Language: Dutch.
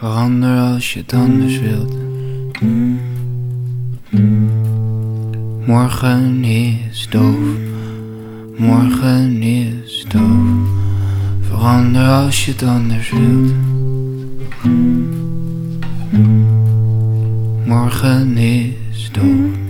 Verander als je het anders mm. wilt. Mm. Mm. Morgen is doof. Morgen is doof. Verander als je het anders wilt. Morgen is doof.